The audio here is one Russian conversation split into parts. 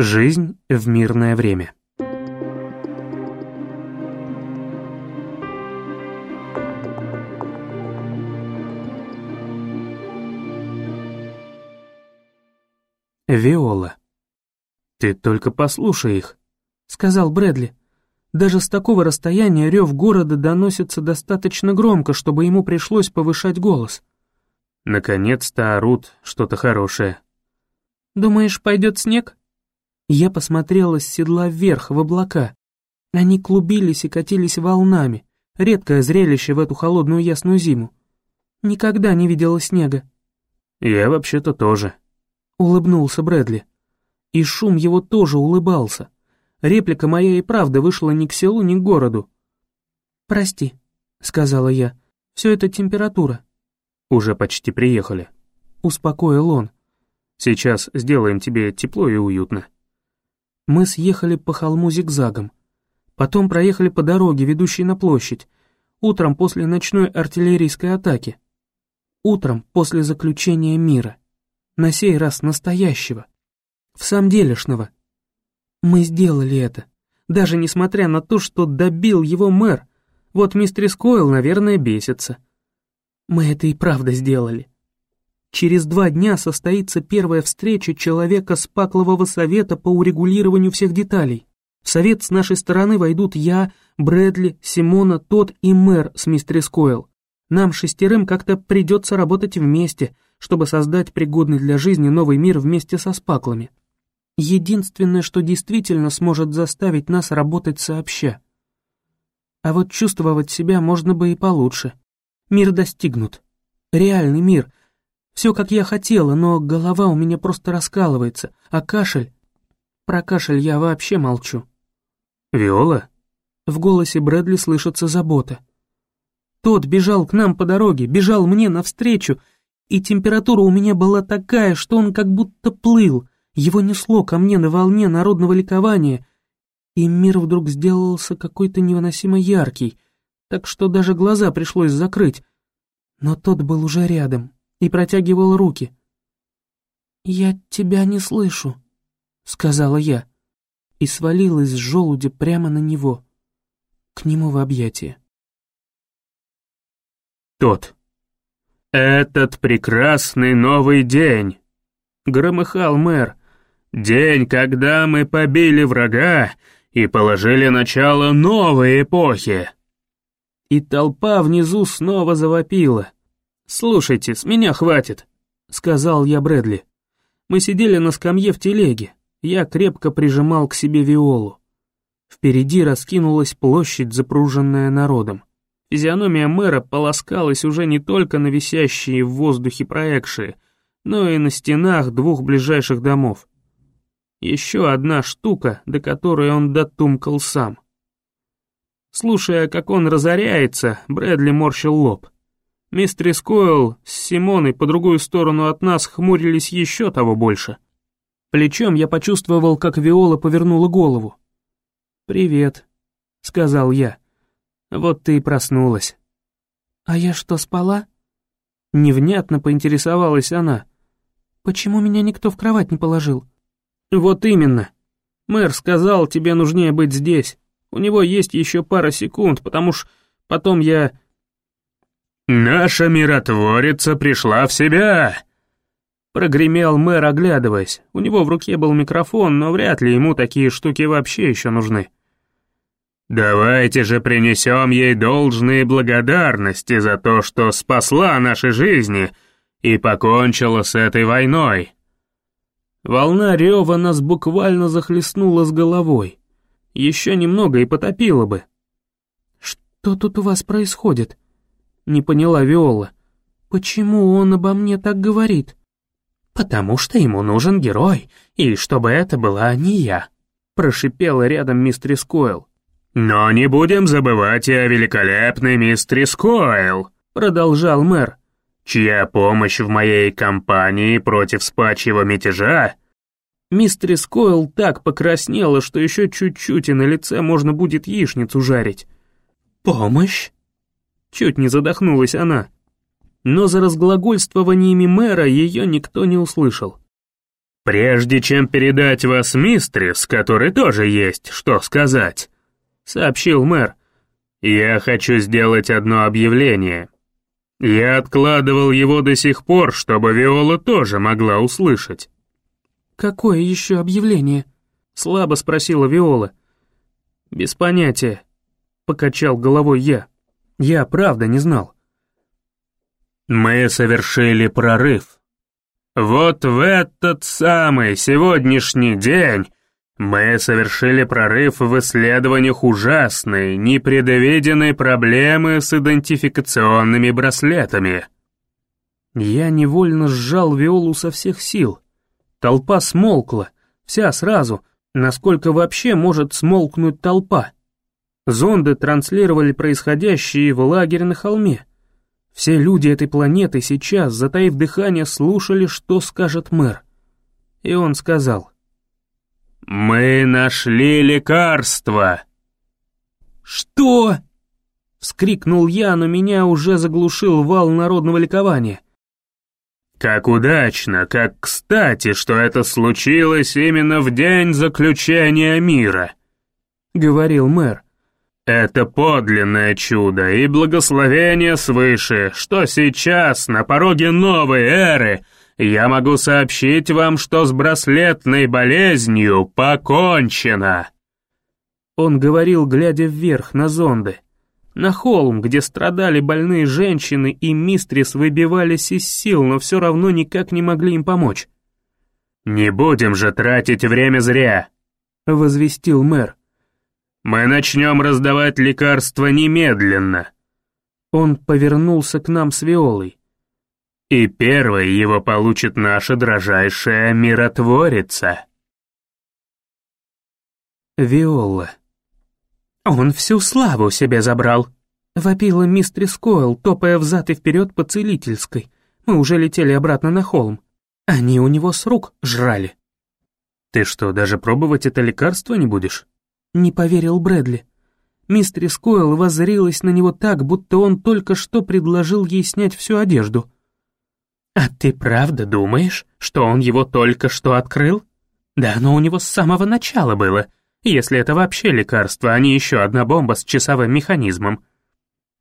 Жизнь в мирное время. Виола. «Ты только послушай их», — сказал Брэдли. Даже с такого расстояния рев города доносится достаточно громко, чтобы ему пришлось повышать голос. Наконец-то орут что-то хорошее. «Думаешь, пойдет снег?» Я посмотрела с седла вверх, в облака. Они клубились и катились волнами. Редкое зрелище в эту холодную ясную зиму. Никогда не видела снега. «Я вообще-то тоже», — улыбнулся Брэдли. И шум его тоже улыбался. Реплика моя и правда вышла ни к селу, ни к городу. «Прости», — сказала я, — «все это температура». «Уже почти приехали», — успокоил он. «Сейчас сделаем тебе тепло и уютно». Мы съехали по холму зигзагом. Потом проехали по дороге, ведущей на площадь, утром после ночной артиллерийской атаки. Утром после заключения мира. На сей раз настоящего. В самом делешного. Мы сделали это, даже несмотря на то, что добил его мэр. Вот мистер Скойл, наверное, бесится. Мы это и правда сделали. Через два дня состоится первая встреча человека с Паклового совета по урегулированию всех деталей. В совет с нашей стороны войдут я, Брэдли, Симона, Тот и мэр с мистер Скойл. Нам шестерым как-то придется работать вместе, чтобы создать пригодный для жизни новый мир вместе со Спаклами единственное, что действительно сможет заставить нас работать сообща. А вот чувствовать себя можно бы и получше. Мир достигнут. Реальный мир. Все, как я хотела, но голова у меня просто раскалывается, а кашель... Про кашель я вообще молчу. «Виола?» В голосе Брэдли слышится забота. Тот бежал к нам по дороге, бежал мне навстречу, и температура у меня была такая, что он как будто плыл — его несло ко мне на волне народного ликования, и мир вдруг сделался какой-то невыносимо яркий, так что даже глаза пришлось закрыть. Но тот был уже рядом и протягивал руки. «Я тебя не слышу», — сказала я, и свалилась с желуди прямо на него, к нему в объятия. Тот. «Этот прекрасный новый день!» — громыхал мэр. День, когда мы побили врага и положили начало новой эпохи. И толпа внизу снова завопила. «Слушайте, с меня хватит», — сказал я Брэдли. Мы сидели на скамье в телеге. Я крепко прижимал к себе виолу. Впереди раскинулась площадь, запруженная народом. Физиономия мэра полоскалась уже не только на висящие в воздухе проекции, но и на стенах двух ближайших домов. Еще одна штука, до которой он дотумкал сам. Слушая, как он разоряется, Брэдли морщил лоб. Мистер Скойл с Симоной по другую сторону от нас хмурились еще того больше. Плечом я почувствовал, как Виола повернула голову. «Привет», — сказал я. «Вот ты и проснулась». «А я что, спала?» Невнятно поинтересовалась она. «Почему меня никто в кровать не положил?» «Вот именно. Мэр сказал, тебе нужнее быть здесь. У него есть еще пара секунд, потому что потом я...» «Наша миротворица пришла в себя!» Прогремел мэр, оглядываясь. У него в руке был микрофон, но вряд ли ему такие штуки вообще еще нужны. «Давайте же принесем ей должные благодарности за то, что спасла наши жизни и покончила с этой войной. Волна рева нас буквально захлестнула с головой. Еще немного и потопила бы. «Что тут у вас происходит?» Не поняла Виола. «Почему он обо мне так говорит?» «Потому что ему нужен герой, и чтобы это была не я», прошипела рядом мистер Скойл. «Но не будем забывать и о великолепной мистер Скойл», продолжал мэр чья помощь в моей кампании против спачьего мятежа...» Мистер Койл так покраснела, что еще чуть-чуть и на лице можно будет яичницу жарить. «Помощь?» Чуть не задохнулась она. Но за разглагольствованиями мэра ее никто не услышал. «Прежде чем передать вас мистрис, который тоже есть что сказать», — сообщил мэр, — «я хочу сделать одно объявление. Я откладывал его до сих пор, чтобы Виола тоже могла услышать». «Какое еще объявление?» — слабо спросила Виола. «Без понятия», — покачал головой я. «Я правда не знал». «Мы совершили прорыв. Вот в этот самый сегодняшний день мы совершили прорыв в исследованиях ужасной, непредвиденной проблемы с идентификационными браслетами». Я невольно сжал Виолу со всех сил. Толпа смолкла, вся сразу, насколько вообще может смолкнуть толпа. Зонды транслировали происходящее в лагере на холме. Все люди этой планеты сейчас, затаив дыхание, слушали, что скажет мэр. И он сказал. «Мы нашли лекарство!» «Что?» — вскрикнул я, но меня уже заглушил вал народного ликования. «Как удачно, как кстати, что это случилось именно в день заключения мира», — говорил мэр. Это подлинное чудо и благословение свыше, что сейчас, на пороге новой эры, я могу сообщить вам, что с браслетной болезнью покончено. Он говорил, глядя вверх на зонды. На холм, где страдали больные женщины и мистрис выбивались из сил, но все равно никак не могли им помочь. «Не будем же тратить время зря», — возвестил мэр. Мы начнем раздавать лекарства немедленно». Он повернулся к нам с Виолой. «И первой его получит наша дрожайшая миротворица». Виола. «Он всю славу себе забрал», — вопила мистрис Койл, топая взад и вперед по целительской. Мы уже летели обратно на холм. Они у него с рук жрали. «Ты что, даже пробовать это лекарство не будешь?» Не поверил Брэдли. Мистерис Койл воззрилась на него так, будто он только что предложил ей снять всю одежду. «А ты правда думаешь, что он его только что открыл? Да оно у него с самого начала было, если это вообще лекарство, а не еще одна бомба с часовым механизмом».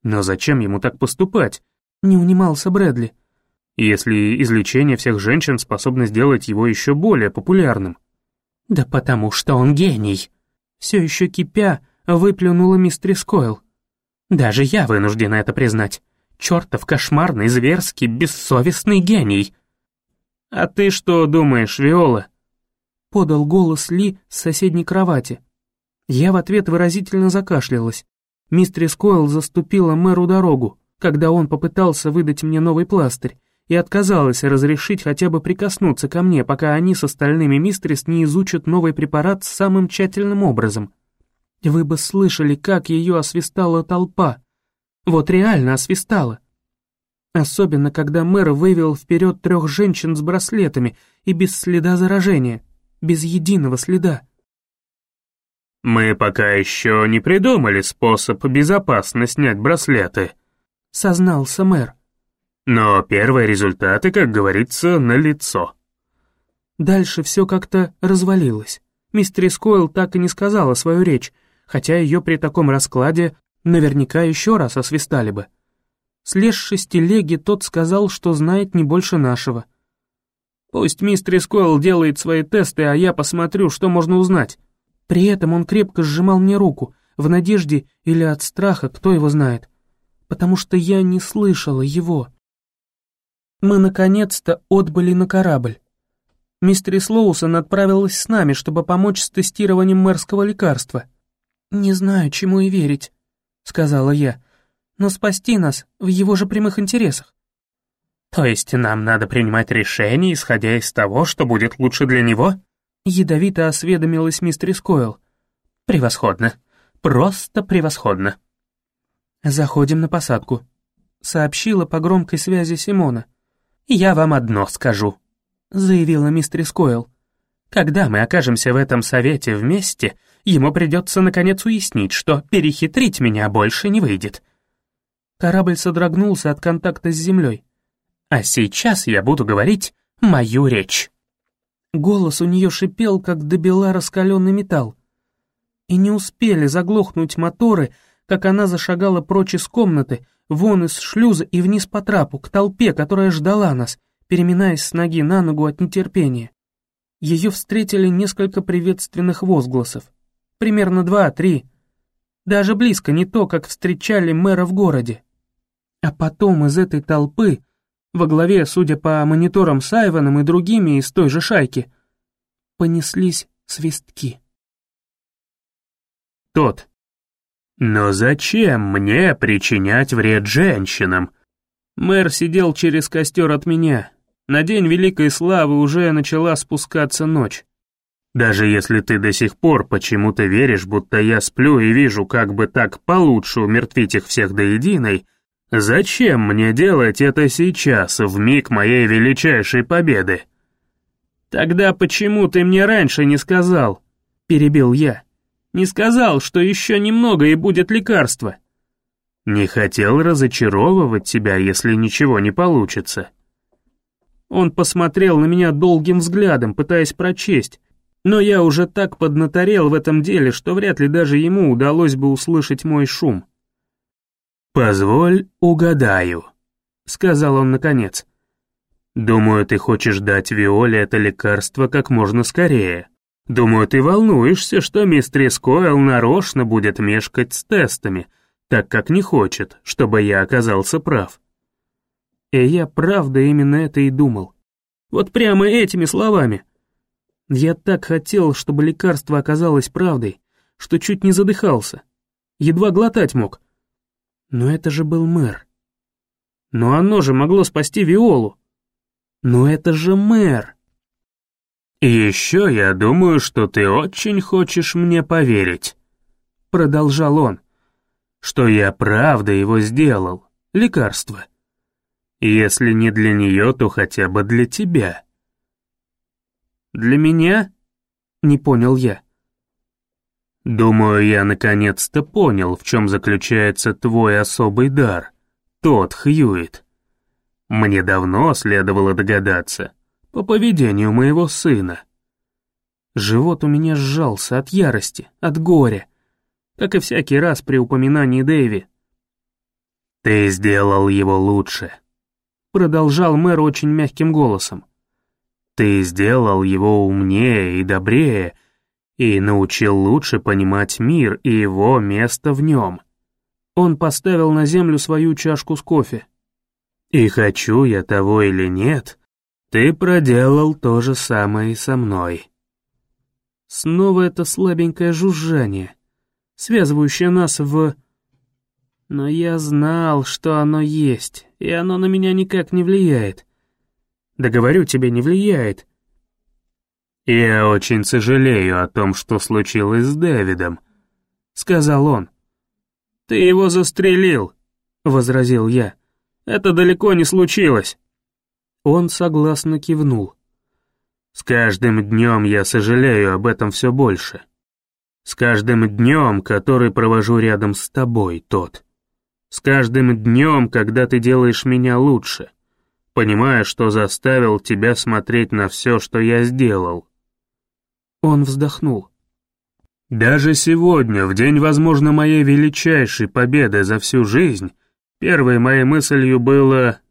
«Но зачем ему так поступать?» — не унимался Брэдли. «Если излечение всех женщин способно сделать его еще более популярным». «Да потому что он гений», все еще кипя, выплюнула мистерис Койл. Даже я вынуждена это признать. Чертов кошмарный, зверский, бессовестный гений. «А ты что думаешь, Виола?» Подал голос Ли с соседней кровати. Я в ответ выразительно закашлялась. Мистерис Койл заступила мэру дорогу, когда он попытался выдать мне новый пластырь, и отказалась разрешить хотя бы прикоснуться ко мне, пока они с остальными мистерис не изучат новый препарат самым тщательным образом. Вы бы слышали, как ее освистала толпа. Вот реально освистала. Особенно, когда мэр вывел вперед трех женщин с браслетами и без следа заражения, без единого следа. «Мы пока еще не придумали способ безопасно снять браслеты», — сознался мэр. Но первые результаты, как говорится, налицо. Дальше все как-то развалилось. Мистерис Койл так и не сказала свою речь, хотя ее при таком раскладе наверняка еще раз освистали бы. Слезший с телеги, тот сказал, что знает не больше нашего. Пусть мистерис Койл делает свои тесты, а я посмотрю, что можно узнать. При этом он крепко сжимал мне руку, в надежде или от страха, кто его знает. Потому что я не слышала его. Мы наконец-то отбыли на корабль. Мистерис Лоусон отправилась с нами, чтобы помочь с тестированием мэрского лекарства. «Не знаю, чему и верить», — сказала я, «но спасти нас в его же прямых интересах». «То есть нам надо принимать решение, исходя из того, что будет лучше для него?» Ядовито осведомилась мистерис Койл. «Превосходно. Просто превосходно». «Заходим на посадку», — сообщила по громкой связи Симона. «Я вам одно скажу», — заявила мистерис Койл. «Когда мы окажемся в этом совете вместе, ему придется наконец уяснить, что перехитрить меня больше не выйдет». Корабль содрогнулся от контакта с землей. «А сейчас я буду говорить мою речь». Голос у нее шипел, как добела раскаленный металл. И не успели заглохнуть моторы, как она зашагала прочь из комнаты, вон из шлюза и вниз по трапу, к толпе, которая ждала нас, переминаясь с ноги на ногу от нетерпения. Ее встретили несколько приветственных возгласов. Примерно два-три. Даже близко не то, как встречали мэра в городе. А потом из этой толпы, во главе, судя по мониторам с Айваном и другими из той же шайки, понеслись свистки. Тот. «Но зачем мне причинять вред женщинам?» Мэр сидел через костер от меня. На день Великой Славы уже начала спускаться ночь. «Даже если ты до сих пор почему-то веришь, будто я сплю и вижу, как бы так получше умертвить их всех до единой, зачем мне делать это сейчас, в миг моей величайшей победы?» «Тогда почему ты мне раньше не сказал?» — перебил я. Не сказал, что еще немного и будет лекарство. Не хотел разочаровывать тебя, если ничего не получится. Он посмотрел на меня долгим взглядом, пытаясь прочесть, но я уже так поднаторел в этом деле, что вряд ли даже ему удалось бы услышать мой шум. «Позволь, угадаю», — сказал он наконец. «Думаю, ты хочешь дать Виоле это лекарство как можно скорее». Думаю, ты волнуешься, что мистерис Койл нарочно будет мешкать с тестами, так как не хочет, чтобы я оказался прав. И я правда именно это и думал. Вот прямо этими словами. Я так хотел, чтобы лекарство оказалось правдой, что чуть не задыхался. Едва глотать мог. Но это же был мэр. Но оно же могло спасти Виолу. Но это же мэр. «И еще я думаю, что ты очень хочешь мне поверить», — продолжал он, «что я правда его сделал, лекарство. Если не для нее, то хотя бы для тебя». «Для меня?» — не понял я. «Думаю, я наконец-то понял, в чем заключается твой особый дар, тот Хьюит. Мне давно следовало догадаться» по поведению моего сына. Живот у меня сжался от ярости, от горя, как и всякий раз при упоминании Дэви. «Ты сделал его лучше», — продолжал мэр очень мягким голосом. «Ты сделал его умнее и добрее, и научил лучше понимать мир и его место в нем». Он поставил на землю свою чашку с кофе. «И хочу я того или нет, ты проделал то же самое и со мной. Снова это слабенькое жужжание, связывающее нас в... Но я знал, что оно есть, и оно на меня никак не влияет. Да говорю тебе, не влияет. «Я очень сожалею о том, что случилось с Дэвидом», — сказал он. «Ты его застрелил», — возразил я. «Это далеко не случилось». Он согласно кивнул. «С каждым днем я сожалею об этом все больше. С каждым днем, который провожу рядом с тобой, тот. С каждым днем, когда ты делаешь меня лучше, понимая, что заставил тебя смотреть на все, что я сделал». Он вздохнул. «Даже сегодня, в день, возможно, моей величайшей победы за всю жизнь, первой моей мыслью было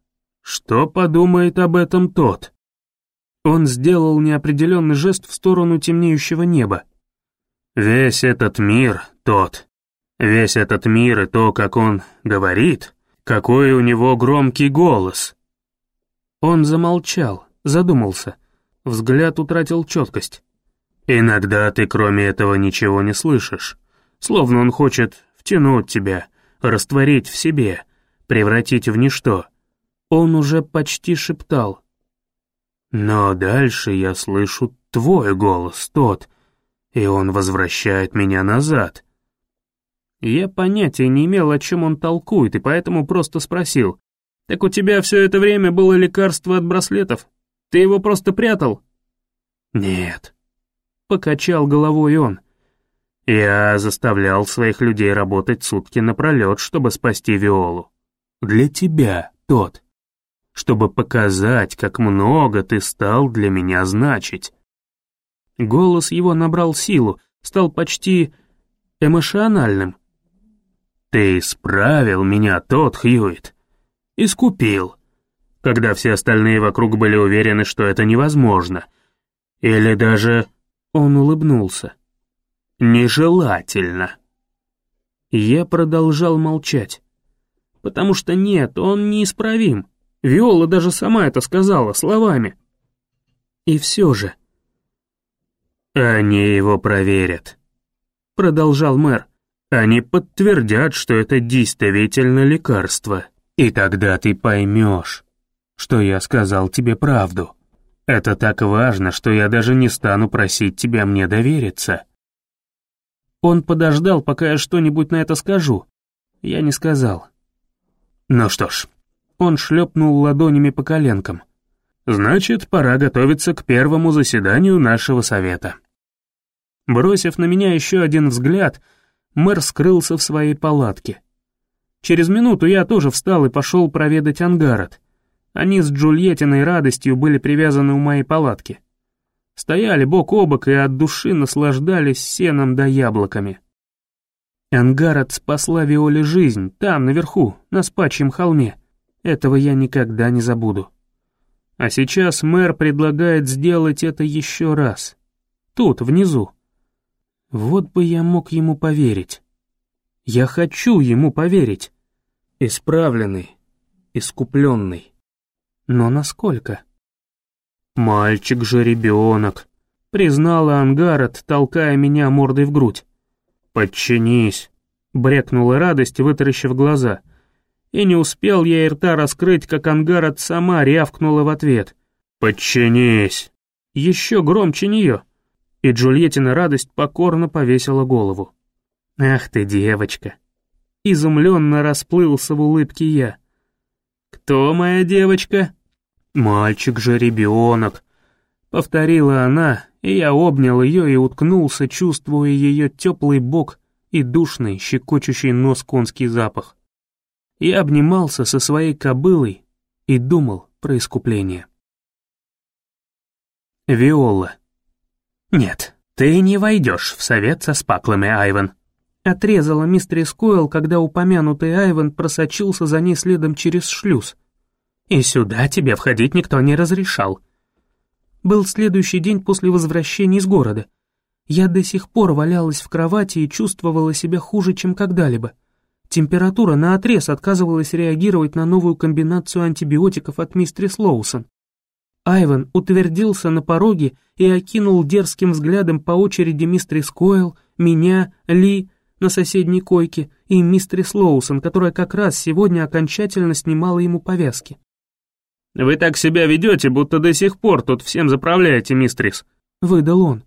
что подумает об этом тот? Он сделал неопределенный жест в сторону темнеющего неба. Весь этот мир тот. Весь этот мир и то, как он говорит, какой у него громкий голос. Он замолчал, задумался. Взгляд утратил четкость. Иногда ты кроме этого ничего не слышишь. Словно он хочет втянуть тебя, растворить в себе, превратить в ничто. Он уже почти шептал. Но дальше я слышу твой голос, тот, и он возвращает меня назад. Я понятия не имел, о чем он толкует, и поэтому просто спросил. «Так у тебя все это время было лекарство от браслетов? Ты его просто прятал?» «Нет», — покачал головой он. «Я заставлял своих людей работать сутки напролет, чтобы спасти Виолу. Для тебя, тот чтобы показать, как много ты стал для меня значить. Голос его набрал силу, стал почти эмоциональным. «Ты исправил меня, тот Хьюит. Искупил, когда все остальные вокруг были уверены, что это невозможно. Или даже...» Он улыбнулся. «Нежелательно». Я продолжал молчать. Потому что нет, он неисправим. Виола даже сама это сказала, словами. И все же... «Они его проверят», — продолжал мэр. «Они подтвердят, что это действительно лекарство. И тогда ты поймешь, что я сказал тебе правду. Это так важно, что я даже не стану просить тебя мне довериться». Он подождал, пока я что-нибудь на это скажу. Я не сказал. Ну что ж, он шлепнул ладонями по коленкам. Значит, пора готовиться к первому заседанию нашего совета. Бросив на меня еще один взгляд, мэр скрылся в своей палатке. Через минуту я тоже встал и пошел проведать Ангарот. Они с Джульеттиной радостью были привязаны у моей палатки. Стояли бок о бок и от души наслаждались сеном да яблоками. Ангарот спасла Виоле жизнь, там, наверху, на спачьем холме. Этого я никогда не забуду. А сейчас мэр предлагает сделать это еще раз. Тут, внизу. Вот бы я мог ему поверить. Я хочу ему поверить. Исправленный, искупленный. Но насколько? «Мальчик же ребенок», — признала Ангарот, толкая меня мордой в грудь. «Подчинись», — брекнула радость, вытаращив глаза. И не успел я и рта раскрыть, как Ангарот сама рявкнула в ответ. «Подчинись!» Еще громче нее и Джульеттина радость покорно повесила голову. «Ах ты, девочка!» Изумленно расплылся в улыбке я. «Кто моя девочка?» «Мальчик же ребенок», — повторила она, и я обнял ее и уткнулся, чувствуя ее теплый бок и душный, щекочущий нос конский запах. Я обнимался со своей кобылой и думал про искупление. Виола. «Нет, ты не войдешь в совет со спаклами, Айвен», отрезала мистерис Койл, когда упомянутый Айвен просочился за ней следом через шлюз. «И сюда тебе входить никто не разрешал». Был следующий день после возвращения из города. Я до сих пор валялась в кровати и чувствовала себя хуже, чем когда-либо. Температура наотрез отказывалась реагировать на новую комбинацию антибиотиков от мистерис Лоусон. Айвен утвердился на пороге и окинул дерзким взглядом по очереди мистерис Койл, меня, Ли на соседней койке и мистерис Лоусон, которая как раз сегодня окончательно снимала ему повязки. «Вы так себя ведете, будто до сих пор тут всем заправляете, мистерис», — выдал он.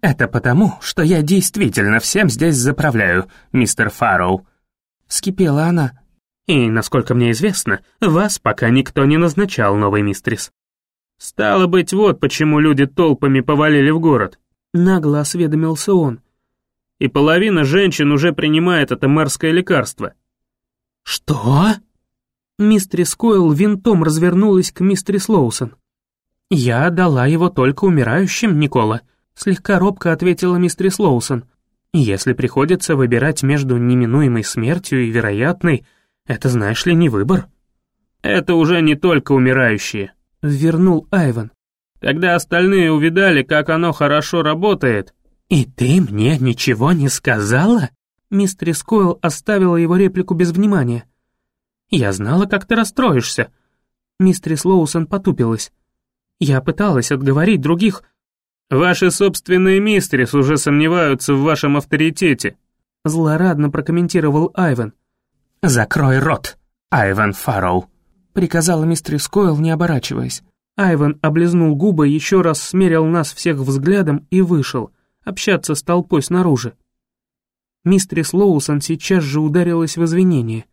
«Это потому, что я действительно всем здесь заправляю, мистер Фарроу», — вскипела она. «И, насколько мне известно, вас пока никто не назначал, новый мистерис». «Стало быть, вот почему люди толпами повалили в город», — нагло осведомился он. «И половина женщин уже принимает это мэрское лекарство». «Что?» Мистерис Койл винтом развернулась к мистерис Лоусон. «Я дала его только умирающим, Никола», — слегка робко ответила мистерис Лоусон. «Если приходится выбирать между неминуемой смертью и вероятной, это, знаешь ли, не выбор». «Это уже не только умирающие», вернул Айван. Когда остальные увидали, как оно хорошо работает... «И ты мне ничего не сказала?» Мистерис Койл оставила его реплику без внимания. «Я знала, как ты расстроишься». Мистерис Лоусон потупилась. «Я пыталась отговорить других...» «Ваши собственные мистерис уже сомневаются в вашем авторитете», злорадно прокомментировал Айван. «Закрой рот, Айван Фарроу», приказала мистерис Койл, не оборачиваясь. Айван облизнул губы, еще раз смерил нас всех взглядом и вышел, общаться с толпой снаружи. Мистерис Лоусон сейчас же ударилась в извинение.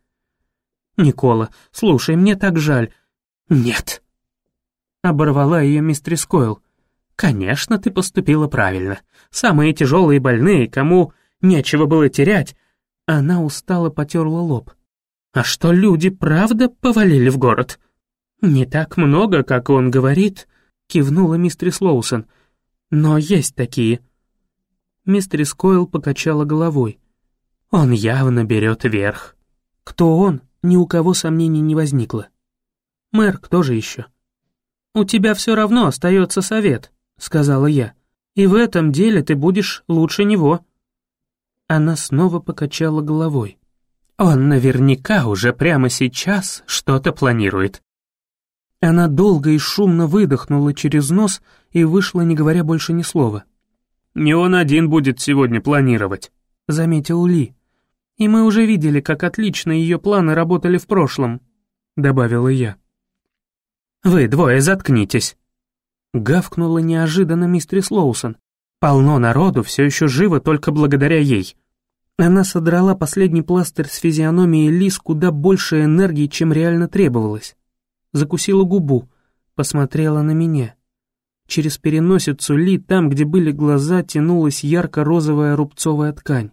«Никола, слушай, мне так жаль». «Нет». Оборвала ее мистерис Койл. «Конечно, ты поступила правильно. Самые тяжелые больные, кому нечего было терять». Она устало потерла лоб. А что люди правда повалили в город? Не так много, как он говорит, кивнула мистер Слоусон. но есть такие». Мистерис Койл покачала головой. «Он явно берет верх». Кто он, ни у кого сомнений не возникло. «Мэр, кто же еще?» «У тебя все равно остается совет», — сказала я. «И в этом деле ты будешь лучше него». Она снова покачала головой. «Он наверняка уже прямо сейчас что-то планирует». Она долго и шумно выдохнула через нос и вышла, не говоря больше ни слова. «Не он один будет сегодня планировать», — заметил Ли. «И мы уже видели, как отлично ее планы работали в прошлом», — добавила я. «Вы двое заткнитесь!» Гавкнула неожиданно мистерис Лоусон. «Полно народу, все еще живо только благодаря ей». Она содрала последний пластырь с физиономии Лис куда больше энергии, чем реально требовалось. Закусила губу, посмотрела на меня. Через переносицу Ли, там, где были глаза, тянулась ярко-розовая рубцовая ткань.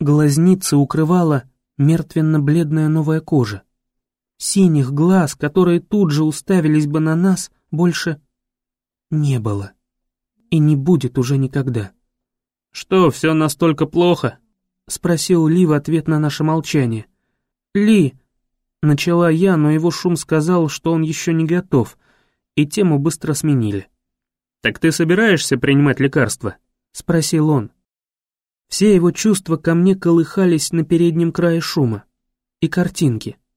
Глазницы укрывала мертвенно-бледная новая кожа. Синих глаз, которые тут же уставились бы на нас, больше не было. И не будет уже никогда. «Что, все настолько плохо?» — спросил Ли в ответ на наше молчание. «Ли!» — начала я, но его шум сказал, что он еще не готов, и тему быстро сменили. «Так ты собираешься принимать лекарства?» — спросил он. Все его чувства ко мне колыхались на переднем крае шума. И картинки —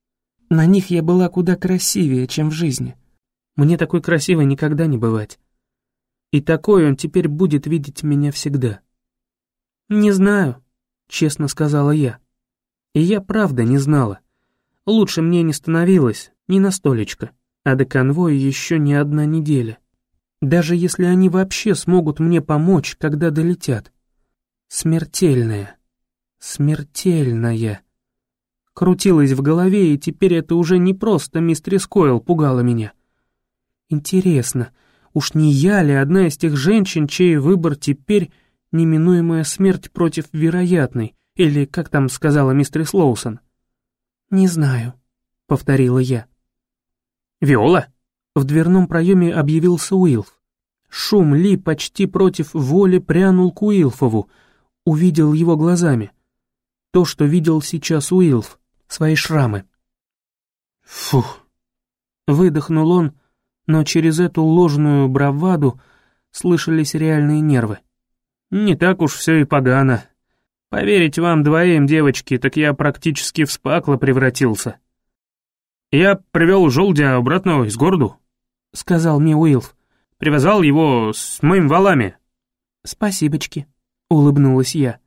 на них я была куда красивее, чем в жизни. Мне такой красивой никогда не бывать. И такой он теперь будет видеть меня всегда. «Не знаю», — честно сказала я. И я правда не знала. Лучше мне не становилось, ни на столечко, а до конвоя еще не одна неделя. Даже если они вообще смогут мне помочь, когда долетят. Смертельная. Смертельная крутилось в голове, и теперь это уже не просто мистерис Койл пугала меня. Интересно, уж не я ли одна из тех женщин, чей выбор теперь неминуемая смерть против вероятной, или, как там сказала мистерис Лоусон? «Не знаю», — повторила я. «Виола?» В дверном проеме объявился Уилф. Шум Ли почти против воли прянул к Уилфову, увидел его глазами. То, что видел сейчас Уилф свои шрамы. Фух. Выдохнул он, но через эту ложную браваду слышались реальные нервы. Не так уж все и погано. Поверить вам двоим, девочки, так я практически в спакло превратился. Я привел желудя обратно из города, сказал мне Уилф. Привязал его с моими валами. Спасибочки, улыбнулась я.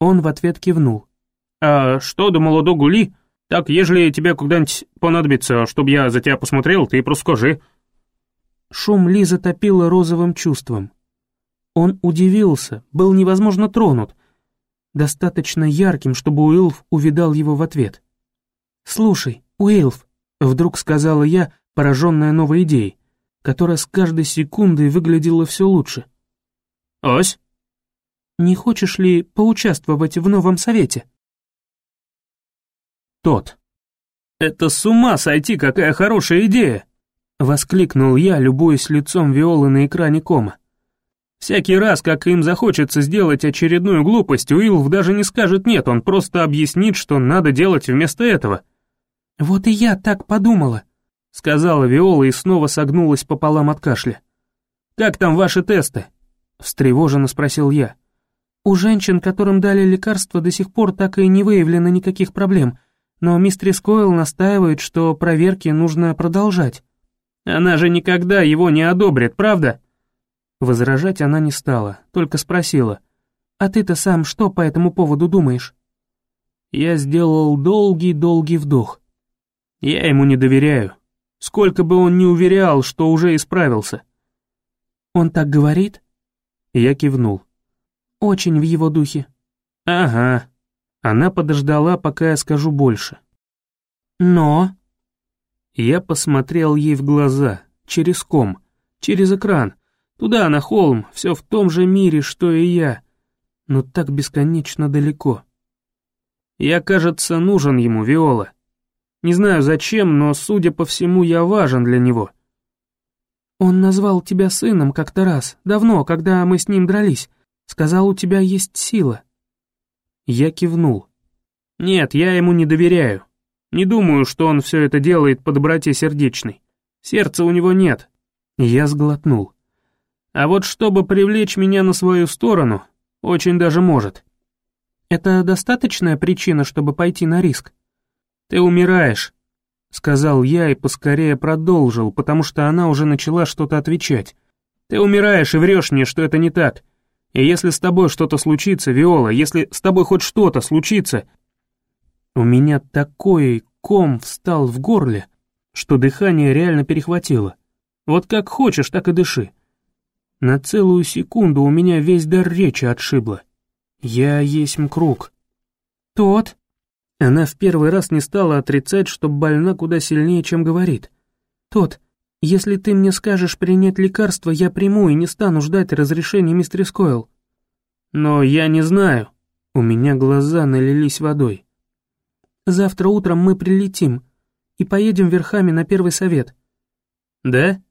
Он в ответ кивнул. «А что до молодого Ли? Так, ежели тебе когда-нибудь понадобится, чтобы я за тебя посмотрел, ты просто скажи». Шум Ли затопило розовым чувством. Он удивился, был невозможно тронут, достаточно ярким, чтобы Уилф увидал его в ответ. «Слушай, Уилф», — вдруг сказала я, пораженная новой идеей, которая с каждой секундой выглядела все лучше. «Ось?» «Не хочешь ли поучаствовать в новом совете?» Тот. «Это с ума сойти, какая хорошая идея!» Воскликнул я, любуясь лицом Виолы на экране кома. Всякий раз, как им захочется сделать очередную глупость, Уилф даже не скажет «нет», он просто объяснит, что надо делать вместо этого. «Вот и я так подумала», — сказала Виола и снова согнулась пополам от кашля. «Как там ваши тесты?» — встревоженно спросил я. «У женщин, которым дали лекарства, до сих пор так и не выявлено никаких проблем, но мистерис Койл настаивает, что проверки нужно продолжать. Она же никогда его не одобрит, правда? Возражать она не стала, только спросила. «А ты-то сам что по этому поводу думаешь?» Я сделал долгий-долгий вдох. Я ему не доверяю. Сколько бы он ни уверял, что уже исправился. «Он так говорит?» Я кивнул. «Очень в его духе». «Ага», она подождала, пока я скажу больше. «Но...» Я посмотрел ей в глаза, через ком, через экран, туда, на холм, все в том же мире, что и я, но так бесконечно далеко. Я, кажется, нужен ему, Виола. Не знаю зачем, но, судя по всему, я важен для него. Он назвал тебя сыном как-то раз, давно, когда мы с ним дрались. Сказал, у тебя есть сила». Я кивнул. «Нет, я ему не доверяю. Не думаю, что он все это делает по доброте сердечной. Сердца у него нет». Я сглотнул. «А вот чтобы привлечь меня на свою сторону, очень даже может». «Это достаточная причина, чтобы пойти на риск?» «Ты умираешь», — сказал я и поскорее продолжил, потому что она уже начала что-то отвечать. «Ты умираешь и врешь мне, что это не так. И если с тобой что-то случится, Виола, если с тобой хоть что-то случится...» У меня такой ком встал в горле, что дыхание реально перехватило. Вот как хочешь, так и дыши. На целую секунду у меня весь дар речи отшибло. Я есть круг. Тот? Она в первый раз не стала отрицать, что больна куда сильнее, чем говорит. Тот, если ты мне скажешь принять лекарство, я приму и не стану ждать разрешения мистер Скойл. Но я не знаю. У меня глаза налились водой. Завтра утром мы прилетим и поедем верхами на первый совет. Да?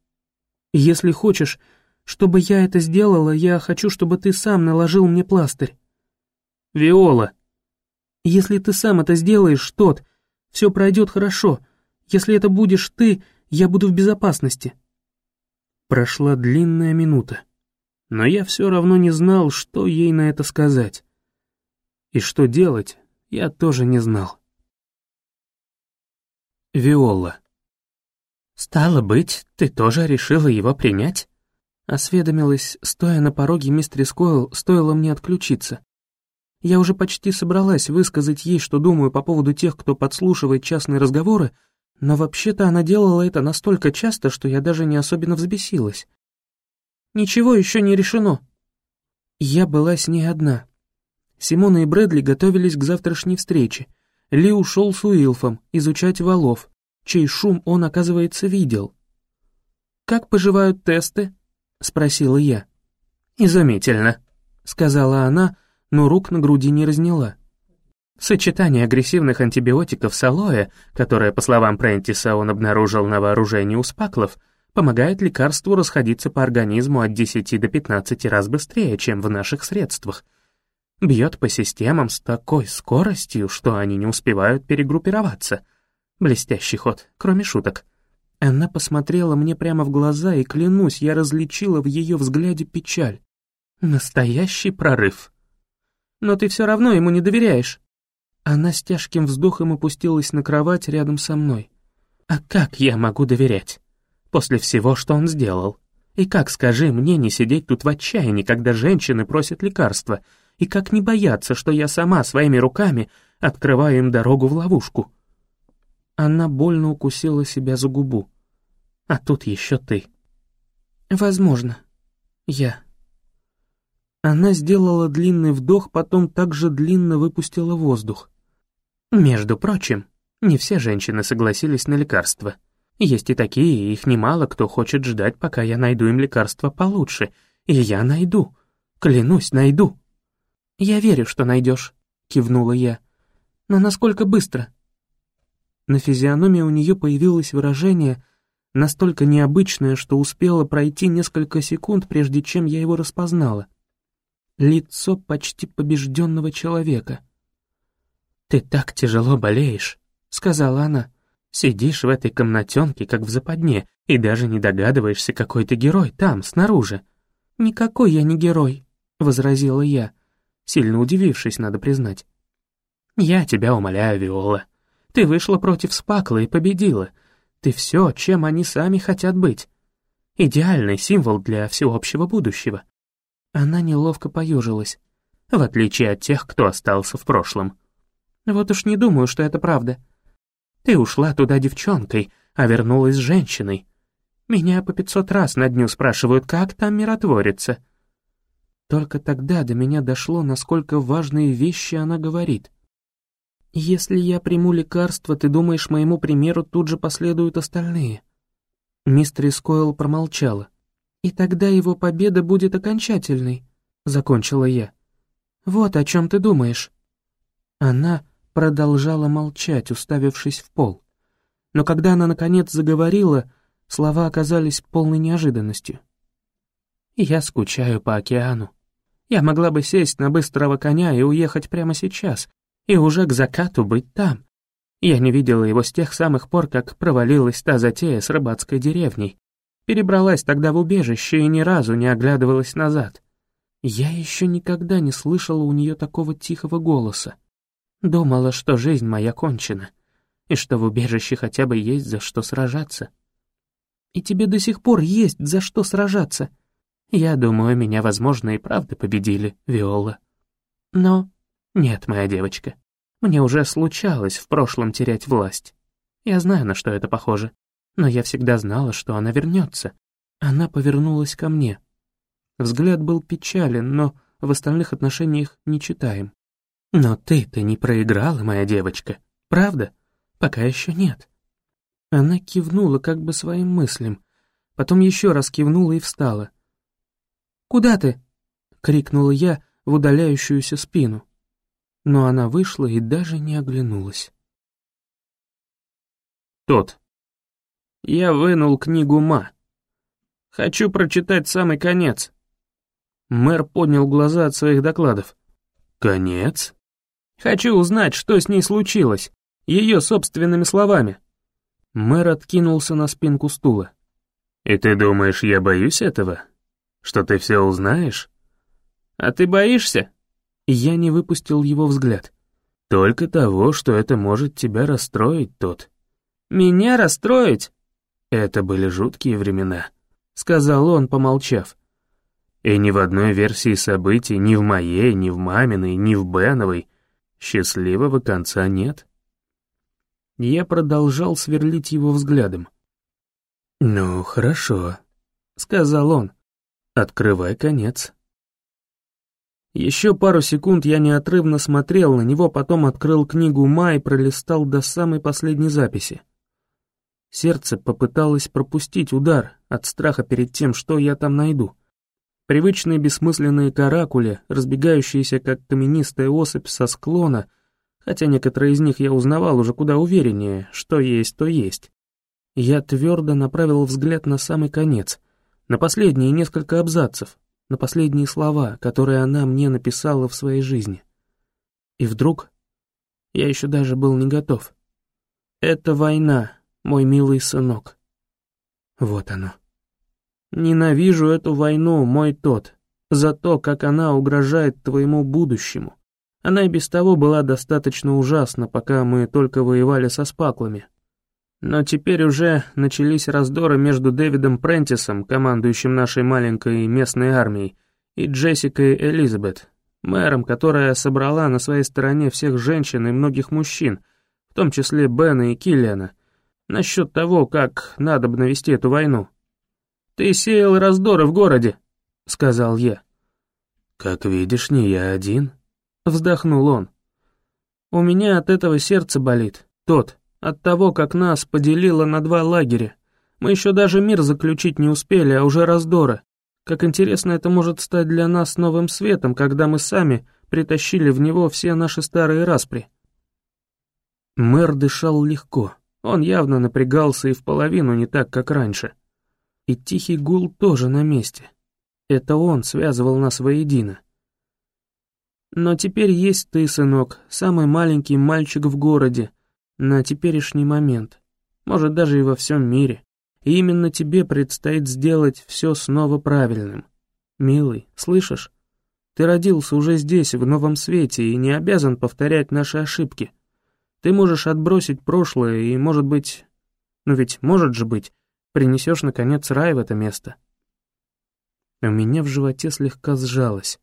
Если хочешь, чтобы я это сделала, я хочу, чтобы ты сам наложил мне пластырь. Виола. Если ты сам это сделаешь, тот, все пройдет хорошо. Если это будешь ты, я буду в безопасности. Прошла длинная минута, но я все равно не знал, что ей на это сказать. И что делать, я тоже не знал. Виола. «Стало быть, ты тоже решила его принять?» Осведомилась, стоя на пороге мистерис Койл, стоило мне отключиться. Я уже почти собралась высказать ей, что думаю по поводу тех, кто подслушивает частные разговоры, но вообще-то она делала это настолько часто, что я даже не особенно взбесилась. «Ничего еще не решено». Я была с ней одна. Симона и Брэдли готовились к завтрашней встрече — ли ушел с Уилфом изучать валов, чей шум он, оказывается, видел. «Как поживают тесты?» — спросила я. «Изумительно», — сказала она, но рук на груди не разняла. Сочетание агрессивных антибиотиков с алоэ, которое, по словам Прентиса, он обнаружил на вооружении у спаклов, помогает лекарству расходиться по организму от 10 до 15 раз быстрее, чем в наших средствах, Бьет по системам с такой скоростью, что они не успевают перегруппироваться. Блестящий ход, кроме шуток. Она посмотрела мне прямо в глаза, и, клянусь, я различила в ее взгляде печаль. Настоящий прорыв. Но ты все равно ему не доверяешь. Она с тяжким вздохом опустилась на кровать рядом со мной. А как я могу доверять? После всего, что он сделал. И как, скажи, мне не сидеть тут в отчаянии, когда женщины просят лекарства — и как не бояться, что я сама своими руками открываю им дорогу в ловушку? Она больно укусила себя за губу. А тут еще ты. Возможно. Я. Она сделала длинный вдох, потом также длинно выпустила воздух. Между прочим, не все женщины согласились на лекарства. Есть и такие, их немало, кто хочет ждать, пока я найду им лекарство получше. И я найду. Клянусь, найду. «Я верю, что найдешь», — кивнула я. «Но насколько быстро?» На физиономии у нее появилось выражение, настолько необычное, что успело пройти несколько секунд, прежде чем я его распознала. Лицо почти побежденного человека. «Ты так тяжело болеешь», — сказала она. «Сидишь в этой комнатенке, как в западне, и даже не догадываешься, какой ты герой там, снаружи». «Никакой я не герой», — возразила я сильно удивившись, надо признать. «Я тебя умоляю, Виола. Ты вышла против Спакла и победила. Ты все, чем они сами хотят быть. Идеальный символ для всеобщего будущего». Она неловко поежилась, в отличие от тех, кто остался в прошлом. «Вот уж не думаю, что это правда. Ты ушла туда девчонкой, а вернулась женщиной. Меня по пятьсот раз на дню спрашивают, как там миротворится». Только тогда до меня дошло, насколько важные вещи она говорит. «Если я приму лекарство, ты думаешь, моему примеру тут же последуют остальные?» Мистер Койл промолчала. «И тогда его победа будет окончательной», — закончила я. «Вот о чем ты думаешь». Она продолжала молчать, уставившись в пол. Но когда она, наконец, заговорила, Слова оказались полной неожиданностью. «Я скучаю по океану. Я могла бы сесть на быстрого коня и уехать прямо сейчас, и уже к закату быть там. Я не видела его с тех самых пор, как провалилась та затея с рыбацкой деревней. Перебралась тогда в убежище и ни разу не оглядывалась назад. Я еще никогда не слышала у нее такого тихого голоса. Думала, что жизнь моя кончена, и что в убежище хотя бы есть за что сражаться. И тебе до сих пор есть за что сражаться. Я думаю, меня, возможно, и правда победили, Виола. Но нет, моя девочка, мне уже случалось в прошлом терять власть. Я знаю, на что это похоже. Но я всегда знала, что она вернется. Она повернулась ко мне. Взгляд был печален, но в остальных отношениях не читаем. Но ты-то не проиграла, моя девочка, правда? Пока еще нет. Она кивнула как бы своим мыслям, потом еще раз кивнула и встала. «Куда ты?» — крикнула я в удаляющуюся спину но она вышла и даже не оглянулась. Тот. Я вынул книгу Ма. Хочу прочитать самый конец. Мэр поднял глаза от своих докладов. Конец? Хочу узнать, что с ней случилось, ее собственными словами. Мэр откинулся на спинку стула. «И ты думаешь, я боюсь этого? Что ты все узнаешь? А ты боишься?» Я не выпустил его взгляд. «Только того, что это может тебя расстроить, тот». «Меня расстроить?» «Это были жуткие времена», — сказал он, помолчав. «И ни в одной версии событий, ни в моей, ни в маминой, ни в Беновой, счастливого конца нет». Я продолжал сверлить его взглядом. «Ну, хорошо», — сказал он. «Открывай конец». Еще пару секунд я неотрывно смотрел на него, потом открыл книгу Ма и пролистал до самой последней записи. Сердце попыталось пропустить удар от страха перед тем, что я там найду. Привычные бессмысленные каракули, разбегающиеся как каменистая особь со склона, хотя некоторые из них я узнавал уже куда увереннее, что есть, то есть. Я твердо направил взгляд на самый конец, на последние несколько абзацев, на последние слова, которые она мне написала в своей жизни. И вдруг я еще даже был не готов. Это война, мой милый сынок. Вот оно. Ненавижу эту войну, мой тот, за то, как она угрожает твоему будущему. Она и без того была достаточно ужасна, пока мы только воевали со спаклами. Но теперь уже начались раздоры между Дэвидом Прентисом, командующим нашей маленькой местной армией, и Джессикой Элизабет, мэром, которая собрала на своей стороне всех женщин и многих мужчин, в том числе Бена и Киллиана, насчет того, как надо бы навести эту войну. «Ты сеял раздоры в городе», — сказал я. «Как видишь, не я один», — вздохнул он. «У меня от этого сердце болит, тот, от того, как нас поделило на два лагеря. Мы еще даже мир заключить не успели, а уже раздоры. Как интересно это может стать для нас новым светом, когда мы сами притащили в него все наши старые распри. Мэр дышал легко. Он явно напрягался и в половину не так, как раньше. И тихий гул тоже на месте. Это он связывал нас воедино. Но теперь есть ты, сынок, самый маленький мальчик в городе, на теперешний момент, может даже и во всем мире. И именно тебе предстоит сделать все снова правильным. Милый, слышишь? Ты родился уже здесь, в новом свете, и не обязан повторять наши ошибки. Ты можешь отбросить прошлое и, может быть... Ну ведь может же быть, принесешь, наконец, рай в это место. У меня в животе слегка сжалось,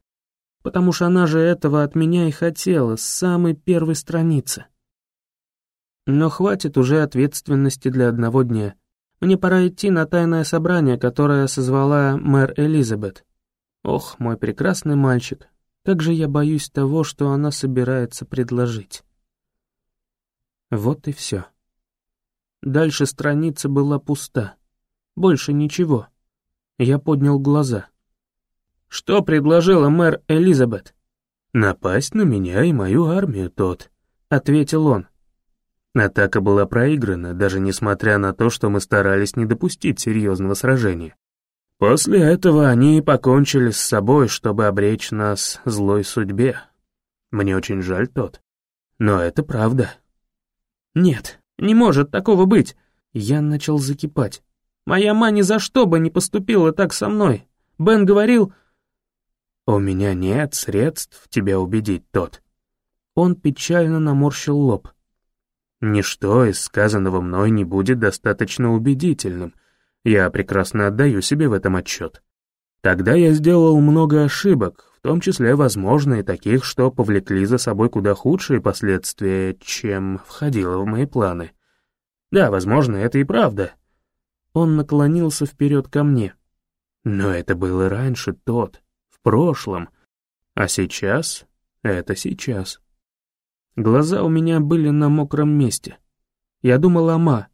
потому что она же этого от меня и хотела с самой первой страницы. Но хватит уже ответственности для одного дня. Мне пора идти на тайное собрание, которое созвала мэр Элизабет. Ох, мой прекрасный мальчик, как же я боюсь того, что она собирается предложить. Вот и все. Дальше страница была пуста. Больше ничего. Я поднял глаза. «Что предложила мэр Элизабет?» «Напасть на меня и мою армию, тот», — ответил он. Атака была проиграна, даже несмотря на то, что мы старались не допустить серьезного сражения. После этого они покончили с собой, чтобы обречь нас злой судьбе. Мне очень жаль тот. Но это правда. Нет, не может такого быть. Я начал закипать. Моя ма ни за что бы не поступила так со мной. Бен говорил... У меня нет средств тебя убедить, тот. Он печально наморщил лоб. Ничто из сказанного мной не будет достаточно убедительным. Я прекрасно отдаю себе в этом отчет. Тогда я сделал много ошибок, в том числе, возможно, и таких, что повлекли за собой куда худшие последствия, чем входило в мои планы. Да, возможно, это и правда. Он наклонился вперед ко мне. Но это было раньше тот, в прошлом. А сейчас — это сейчас. Глаза у меня были на мокром месте. Я думал о Ма,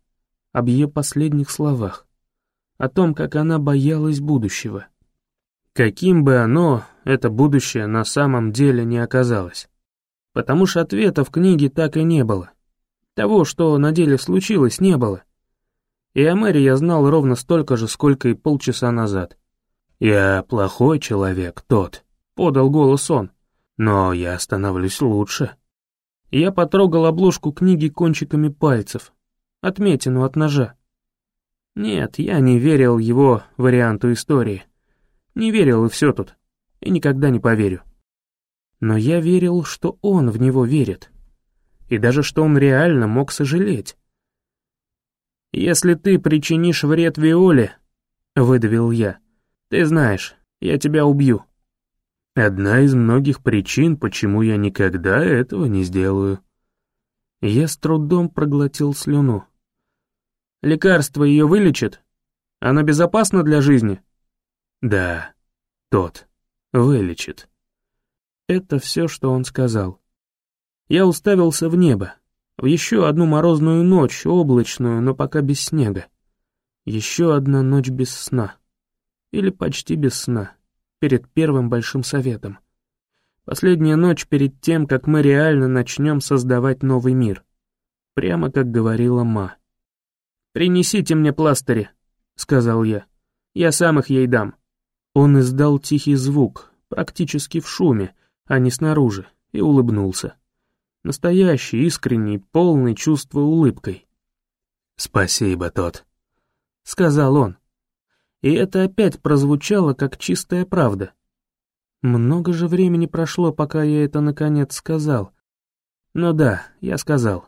об ее последних словах, о том, как она боялась будущего. Каким бы оно, это будущее, на самом деле не оказалось. Потому что ответа в книге так и не было. Того, что на деле случилось, не было. И о Мэри я знал ровно столько же, сколько и полчаса назад. «Я плохой человек, тот», — подал голос он, — «но я становлюсь лучше». Я потрогал обложку книги кончиками пальцев, отметину от ножа. Нет, я не верил его варианту истории. Не верил и все тут, и никогда не поверю. Но я верил, что он в него верит, и даже что он реально мог сожалеть. «Если ты причинишь вред Виоле», — выдавил я, — «ты знаешь, я тебя убью». Одна из многих причин, почему я никогда этого не сделаю. Я с трудом проглотил слюну. Лекарство ее вылечит? Оно безопасно для жизни? Да, тот. Вылечит. Это все, что он сказал. Я уставился в небо, в еще одну морозную ночь, облачную, но пока без снега. Еще одна ночь без сна. Или почти без сна перед первым большим советом. Последняя ночь перед тем, как мы реально начнем создавать новый мир. Прямо как говорила Ма. «Принесите мне пластыри», — сказал я. «Я сам их ей дам». Он издал тихий звук, практически в шуме, а не снаружи, и улыбнулся. Настоящий, искренний, полный чувства улыбкой. «Спасибо, тот», — сказал он. И это опять прозвучало как чистая правда. Много же времени прошло, пока я это наконец сказал. Ну да, я сказал.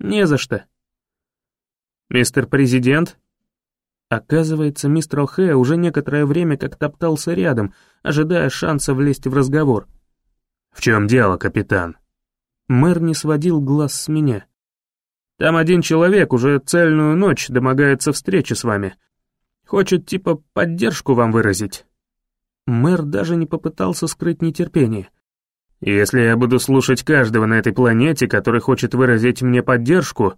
Не за что. Мистер Президент? Оказывается, мистер О'Хэ уже некоторое время как топтался рядом, ожидая шанса влезть в разговор. «В чем дело, капитан?» Мэр не сводил глаз с меня. «Там один человек уже цельную ночь домогается встречи с вами. Хочет типа поддержку вам выразить». Мэр даже не попытался скрыть нетерпение. «Если я буду слушать каждого на этой планете, который хочет выразить мне поддержку...»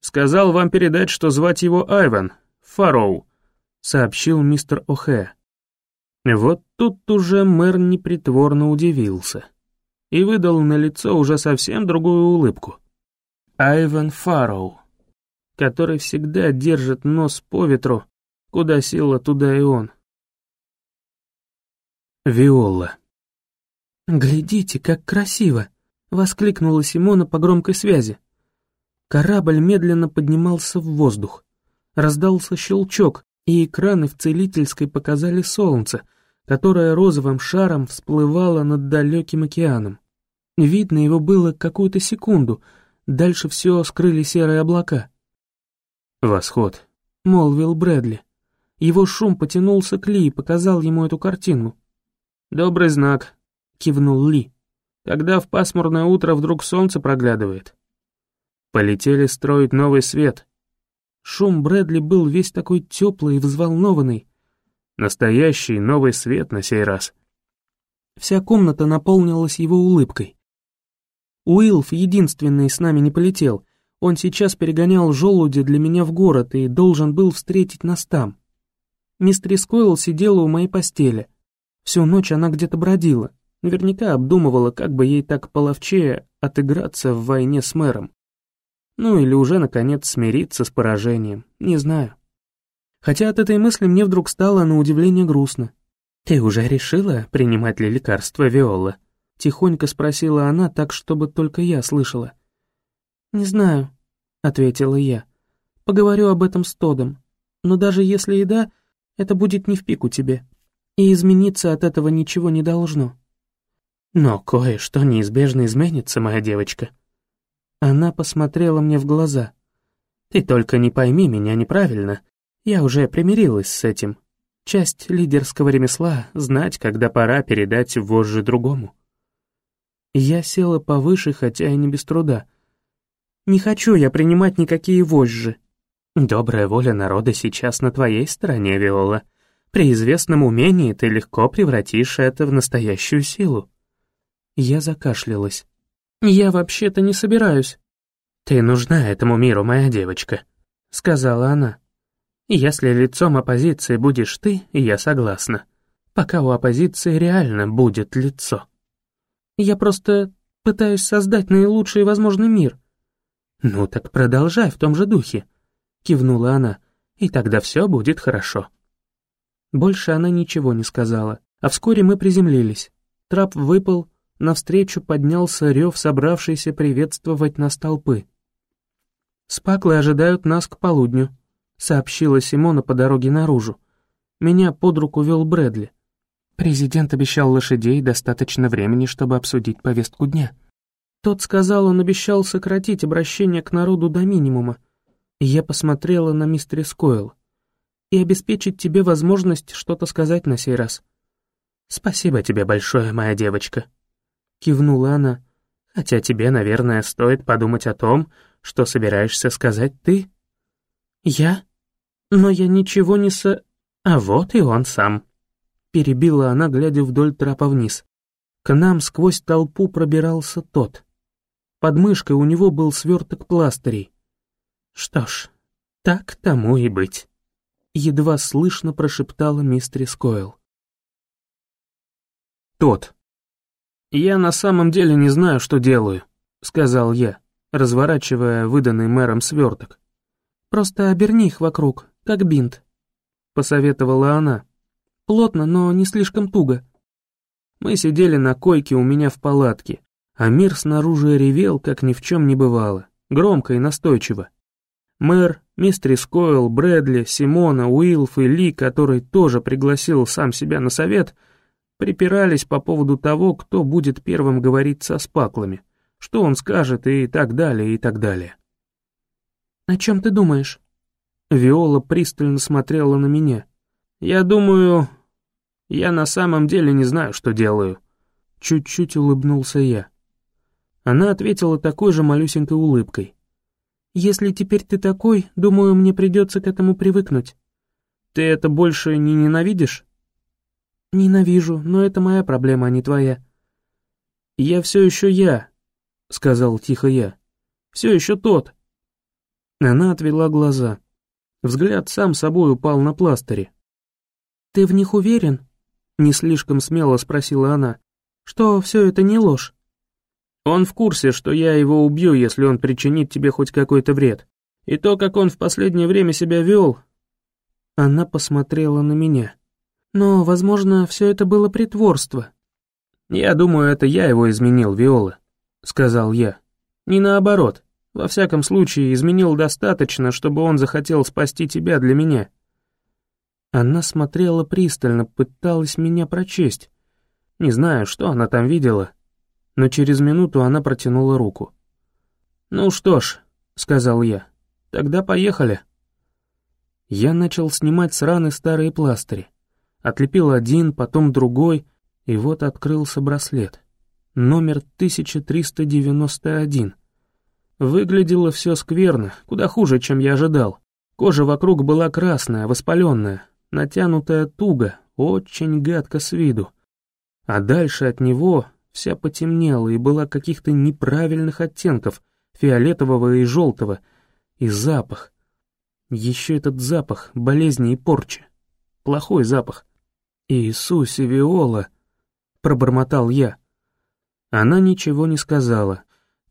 «Сказал вам передать, что звать его Айван, Фароу», — сообщил мистер О'Хэ. Вот тут уже мэр непритворно удивился и выдал на лицо уже совсем другую улыбку. Айван Фароу который всегда держит нос по ветру, куда сила, туда и он. Виола. «Глядите, как красиво!» — воскликнула Симона по громкой связи. Корабль медленно поднимался в воздух. Раздался щелчок, и экраны в целительской показали солнце, которое розовым шаром всплывало над далеким океаном. Видно его было какую-то секунду, дальше все скрыли серые облака. «Восход», — молвил Брэдли. Его шум потянулся к Ли и показал ему эту картину. «Добрый знак», — кивнул Ли. «Когда в пасмурное утро вдруг солнце проглядывает». Полетели строить новый свет. Шум Брэдли был весь такой теплый и взволнованный. Настоящий новый свет на сей раз. Вся комната наполнилась его улыбкой. Уилф единственный с нами не полетел, он сейчас перегонял желуди для меня в город и должен был встретить нас там. Мистерис Койл сидела у моей постели. Всю ночь она где-то бродила. Наверняка обдумывала, как бы ей так половчее отыграться в войне с мэром. Ну или уже, наконец, смириться с поражением, не знаю. Хотя от этой мысли мне вдруг стало на удивление грустно. «Ты уже решила, принимать ли лекарство Виола?» Тихонько спросила она так, чтобы только я слышала. «Не знаю», — ответила я. «Поговорю об этом с Тодом. Но даже если и да, это будет не в пику тебе. И измениться от этого ничего не должно». «Но кое-что неизбежно изменится, моя девочка». Она посмотрела мне в глаза. «Ты только не пойми меня неправильно. Я уже примирилась с этим. Часть лидерского ремесла — знать, когда пора передать вожжи другому». Я села повыше, хотя и не без труда. «Не хочу я принимать никакие вожжи». «Добрая воля народа сейчас на твоей стороне, Виола. При известном умении ты легко превратишь это в настоящую силу». Я закашлялась. «Я вообще-то не собираюсь». «Ты нужна этому миру, моя девочка», — сказала она. «Если лицом оппозиции будешь ты, я согласна. Пока у оппозиции реально будет лицо». Я просто пытаюсь создать наилучший возможный мир». «Ну так продолжай в том же духе», — кивнула она, «и тогда все будет хорошо». Больше она ничего не сказала, а вскоре мы приземлились. Трап выпал, навстречу поднялся рев, собравшийся приветствовать нас толпы. «Спаклы ожидают нас к полудню», — сообщила Симона по дороге наружу. Меня под руку вел Брэдли. Президент обещал лошадей достаточно времени, чтобы обсудить повестку дня. Тот сказал, он обещал сократить обращение к народу до минимума. Я посмотрела на мистерис Койл. И обеспечить тебе возможность что-то сказать на сей раз. «Спасибо тебе большое, моя девочка», — кивнула она. «Хотя тебе, наверное, стоит подумать о том, что собираешься сказать ты». «Я? Но я ничего не со...» «А вот и он сам», перебила она, глядя вдоль трапа вниз. К нам сквозь толпу пробирался тот. Под мышкой у него был сверток пластырей. Что ж, так тому и быть. Едва слышно прошептала мистер Койл. Тот. «Я на самом деле не знаю, что делаю», — сказал я, разворачивая выданный мэром сверток. «Просто оберни их вокруг, как бинт», — посоветовала она. Плотно, но не слишком туго. Мы сидели на койке у меня в палатке, а мир снаружи ревел, как ни в чем не бывало, громко и настойчиво. Мэр, мистер Койл, Брэдли, Симона, Уилф и Ли, который тоже пригласил сам себя на совет, припирались по поводу того, кто будет первым говорить со спаклами, что он скажет и так далее, и так далее. «О чем ты думаешь?» Виола пристально смотрела на меня. «Я думаю, я на самом деле не знаю, что делаю». Чуть-чуть улыбнулся я. Она ответила такой же малюсенькой улыбкой. «Если теперь ты такой, думаю, мне придется к этому привыкнуть». «Ты это больше не ненавидишь?» «Ненавижу, но это моя проблема, а не твоя». «Я все еще я», — сказал тихо я. «Все еще тот». Она отвела глаза. Взгляд сам собой упал на пластыре. «Ты в них уверен?» Не слишком смело спросила она. «Что все это не ложь?» «Он в курсе, что я его убью, если он причинит тебе хоть какой-то вред. И то, как он в последнее время себя вел...» Она посмотрела на меня. «Но, возможно, все это было притворство». «Я думаю, это я его изменил, Виола», — сказал я. «Не наоборот. Во всяком случае, изменил достаточно, чтобы он захотел спасти тебя для меня». Она смотрела пристально, пыталась меня прочесть. Не знаю, что она там видела, но через минуту она протянула руку. «Ну что ж», — сказал я, — «тогда поехали». Я начал снимать с раны старые пластыри. Отлепил один, потом другой, и вот открылся браслет. Номер 1391. Выглядело все скверно, куда хуже, чем я ожидал. Кожа вокруг была красная, воспаленная, натянутая туго, очень гадко с виду. А дальше от него вся потемнела и была каких-то неправильных оттенков, фиолетового и желтого, и запах. Еще этот запах болезни и порчи. Плохой запах. «Иисусе Виола!» — пробормотал я. Она ничего не сказала,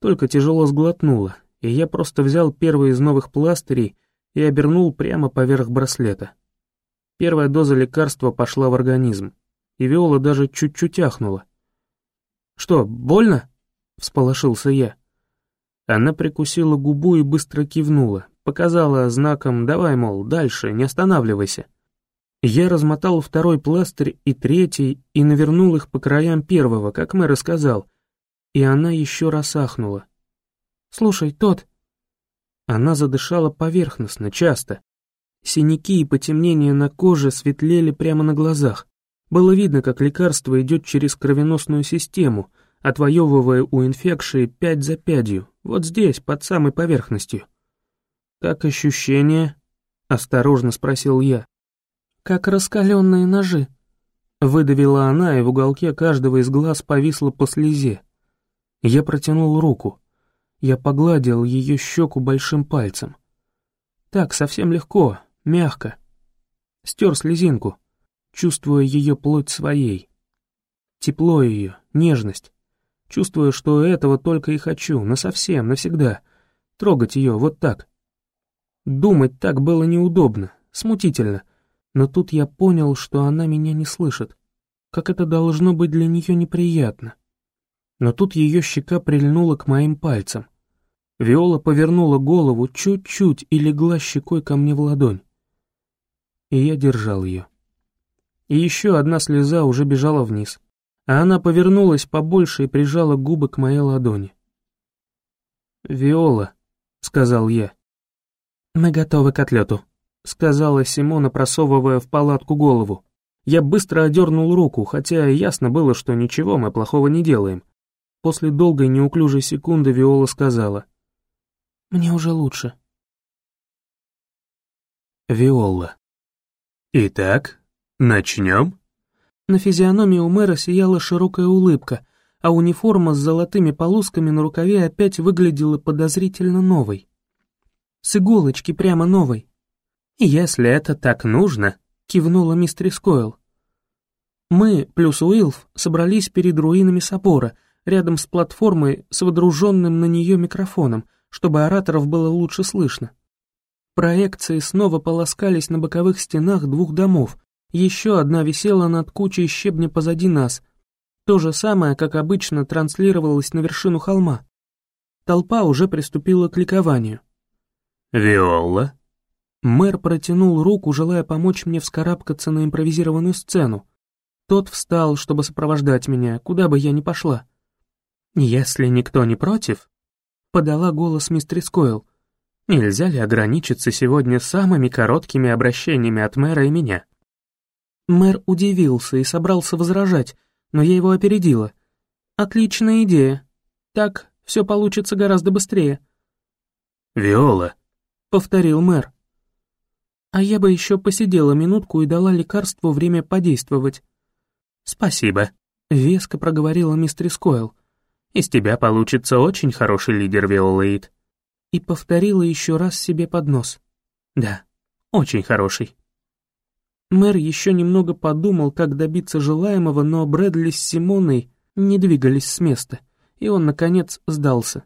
только тяжело сглотнула, и я просто взял первый из новых пластырей и обернул прямо поверх браслета. Первая доза лекарства пошла в организм, и Виола даже чуть-чуть ахнула. «Что, больно?» — всполошился я. Она прикусила губу и быстро кивнула, показала знаком «давай, мол, дальше, не останавливайся». Я размотал второй пластырь и третий и навернул их по краям первого, как мэр и сказал, и она еще раз ахнула. «Слушай, тот...» Она задышала поверхностно, часто. Синяки и потемнения на коже светлели прямо на глазах. Было видно, как лекарство идет через кровеносную систему, отвоевывая у инфекции пять за пятью, вот здесь, под самой поверхностью. «Как ощущение?» — осторожно спросил я. «Как раскаленные ножи», — выдавила она, и в уголке каждого из глаз повисла по слезе. Я протянул руку. Я погладил ее щеку большим пальцем. Так, совсем легко, мягко. Стер слезинку, чувствуя ее плоть своей. Тепло ее, нежность. Чувствуя, что этого только и хочу, насовсем, навсегда. Трогать ее вот так. Думать так было неудобно, смутительно. Но тут я понял, что она меня не слышит. Как это должно быть для нее неприятно. Но тут ее щека прильнула к моим пальцам. Виола повернула голову чуть-чуть и легла щекой ко мне в ладонь. И я держал ее. И еще одна слеза уже бежала вниз, а она повернулась побольше и прижала губы к моей ладони. «Виола», — сказал я. «Мы готовы к отлету», — сказала Симона, просовывая в палатку голову. Я быстро одернул руку, хотя ясно было, что ничего мы плохого не делаем. После долгой неуклюжей секунды Виола сказала — мне уже лучше. Виола. Итак, начнем? На физиономии у мэра сияла широкая улыбка, а униформа с золотыми полосками на рукаве опять выглядела подозрительно новой. С иголочки прямо новой. «Если это так нужно», — кивнула мистер Скойл. Мы, плюс Уилф, собрались перед руинами собора, рядом с платформой с водруженным на нее микрофоном, чтобы ораторов было лучше слышно. Проекции снова полоскались на боковых стенах двух домов, еще одна висела над кучей щебня позади нас. То же самое, как обычно, транслировалось на вершину холма. Толпа уже приступила к ликованию. «Виола?» Мэр протянул руку, желая помочь мне вскарабкаться на импровизированную сцену. Тот встал, чтобы сопровождать меня, куда бы я ни пошла. «Если никто не против», подала голос мистер Скойл. «Нельзя ли ограничиться сегодня самыми короткими обращениями от мэра и меня?» Мэр удивился и собрался возражать, но я его опередила. «Отличная идея. Так все получится гораздо быстрее». «Виола», — повторил мэр. «А я бы еще посидела минутку и дала лекарству время подействовать». «Спасибо», — веско проговорила мистер Скойл. Из тебя получится очень хороший лидер, Виолаид». И повторила еще раз себе под нос. «Да, очень хороший». Мэр еще немного подумал, как добиться желаемого, но Брэдли с Симоной не двигались с места, и он, наконец, сдался.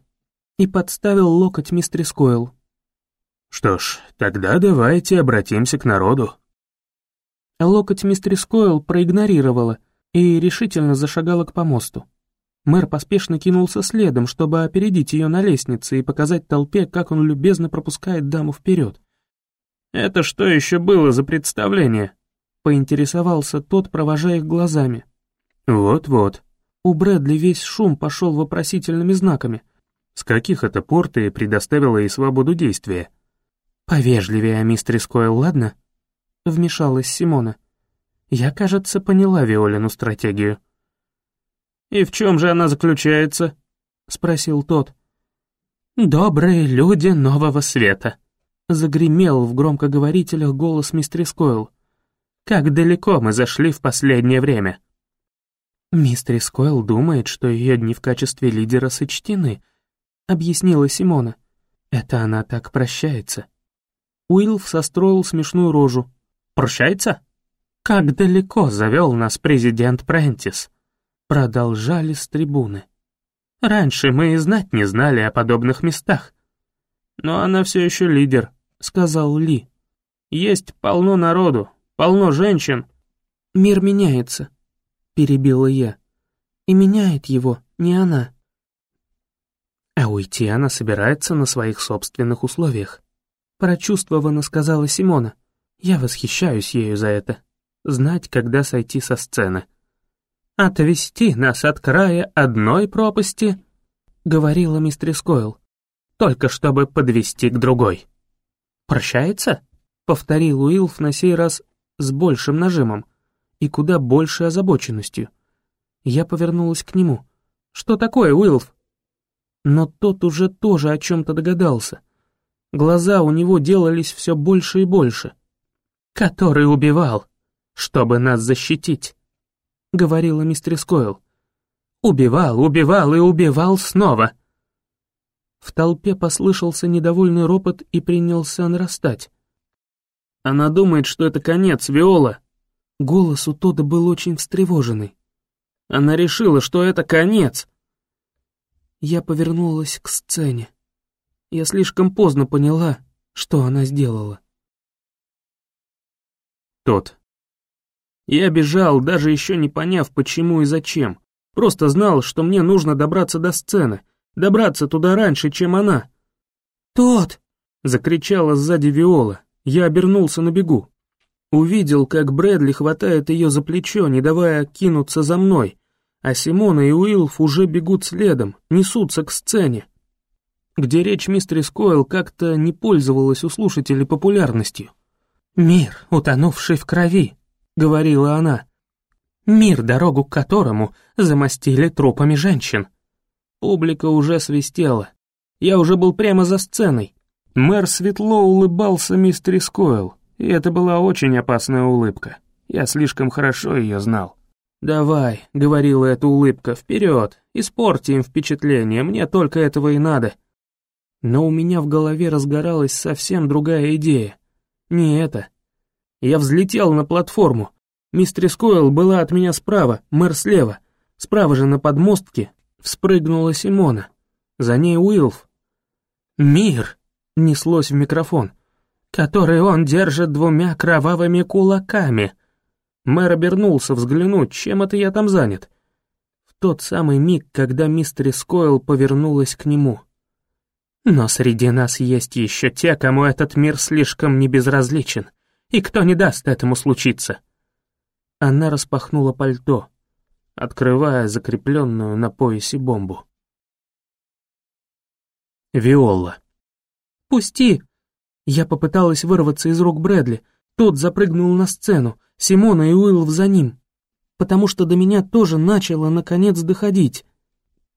И подставил локоть мистер Скойл. «Что ж, тогда давайте обратимся к народу». Локоть мистер Скойл проигнорировала и решительно зашагала к помосту. Мэр поспешно кинулся следом, чтобы опередить ее на лестнице и показать толпе, как он любезно пропускает даму вперед. «Это что еще было за представление?» — поинтересовался тот, провожая их глазами. «Вот-вот». У Брэдли весь шум пошел вопросительными знаками. «С каких это пор ты предоставила ей свободу действия?» «Повежливее, мистер Скойл, ладно?» — вмешалась Симона. «Я, кажется, поняла Виолину стратегию». «И в чем же она заключается?» — спросил тот. «Добрые люди нового света», — загремел в громкоговорителях голос мистер Скойл. «Как далеко мы зашли в последнее время?» «Мистер Скойл думает, что ее дни в качестве лидера сочтены», — объяснила Симона. «Это она так прощается». Уилф состроил смешную рожу. «Прощается? Как далеко завел нас президент Прентис?» Продолжали с трибуны. Раньше мы и знать не знали о подобных местах. Но она все еще лидер», — сказал Ли. «Есть полно народу, полно женщин». «Мир меняется», — перебила я. «И меняет его не она». А уйти она собирается на своих собственных условиях. Прочувствованно сказала Симона. Я восхищаюсь ею за это. Знать, когда сойти со сцены. «Отвести нас от края одной пропасти», — говорила мистерис Койл, «только чтобы подвести к другой». «Прощается?» — повторил Уилф на сей раз с большим нажимом и куда большей озабоченностью. Я повернулась к нему. «Что такое, Уилф?» Но тот уже тоже о чем-то догадался. Глаза у него делались все больше и больше. «Который убивал, чтобы нас защитить», — говорила мистер Скойл. «Убивал, убивал и убивал снова». В толпе послышался недовольный ропот и принялся нарастать. «Она думает, что это конец, Виола!» Голос у Тода был очень встревоженный. «Она решила, что это конец!» Я повернулась к сцене. Я слишком поздно поняла, что она сделала. Тот. Я бежал, даже еще не поняв, почему и зачем. Просто знал, что мне нужно добраться до сцены, добраться туда раньше, чем она. «Тот!» — закричала сзади Виола. Я обернулся на бегу. Увидел, как Брэдли хватает ее за плечо, не давая кинуться за мной, а Симона и Уилф уже бегут следом, несутся к сцене где речь мистерис Койл как-то не пользовалась у слушателей популярностью. «Мир, утонувший в крови», — говорила она. «Мир, дорогу к которому замостили трупами женщин». Публика уже свистела. Я уже был прямо за сценой. Мэр светло улыбался мистерис Койл, и это была очень опасная улыбка. Я слишком хорошо ее знал. «Давай», — говорила эта улыбка, — «вперед, испорти им впечатление, мне только этого и надо». Но у меня в голове разгоралась совсем другая идея. Не это. Я взлетел на платформу. Мистерис Койл была от меня справа, мэр слева. Справа же на подмостке вспрыгнула Симона. За ней Уилф. «Мир!» — неслось в микрофон. «Который он держит двумя кровавыми кулаками!» Мэр обернулся взглянуть, чем это я там занят. В тот самый миг, когда мистерис Койл повернулась к нему — но среди нас есть еще те, кому этот мир слишком небезразличен, и кто не даст этому случиться. Она распахнула пальто, открывая закрепленную на поясе бомбу. Виола. «Пусти!» Я попыталась вырваться из рук Брэдли. Тот запрыгнул на сцену, Симона и Уиллов за ним. Потому что до меня тоже начало наконец доходить.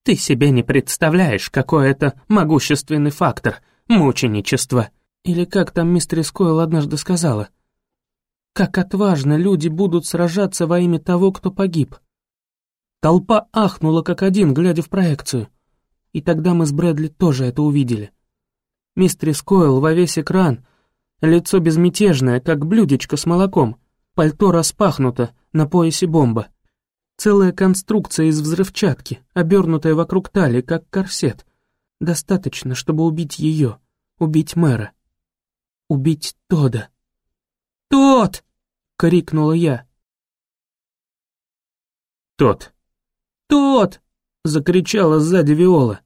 Ты себе не представляешь, какой это могущественный фактор — мученичество. Или как там мистер Скойл однажды сказала. Как отважно люди будут сражаться во имя того, кто погиб. Толпа ахнула как один, глядя в проекцию. И тогда мы с Брэдли тоже это увидели. Мистер Скойл во весь экран, лицо безмятежное, как блюдечко с молоком, пальто распахнуто, на поясе бомба. Целая конструкция из взрывчатки, обернутая вокруг талии, как корсет. Достаточно, чтобы убить ее, убить мэра, убить Тода. «Тот!» — крикнула я. «Тот!» «Тот!» — закричала сзади Виола.